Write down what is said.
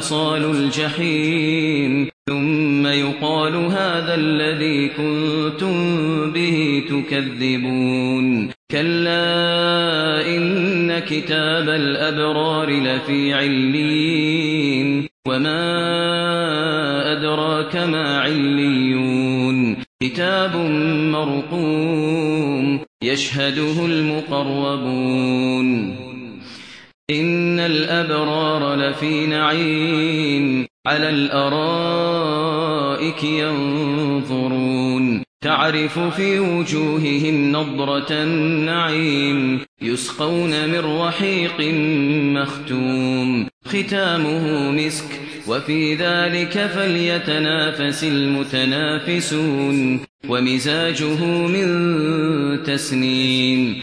لصال الجحيم. ثم يقال هذا الذي كنتم به تكذبون. كلا إن كتاب الأبرار لفي علين وما أدراك ما عليون. كتاب مرقوم يشهده المقربون. الأبرار لفي نعيم على الأرائك ينظرون. تعرف في وجوههم نضرة النعيم يسقون من رحيق مختوم. ختامه مسك وفي ذلك فليتنافس المتنافسون. ومزاجه من تسنيم.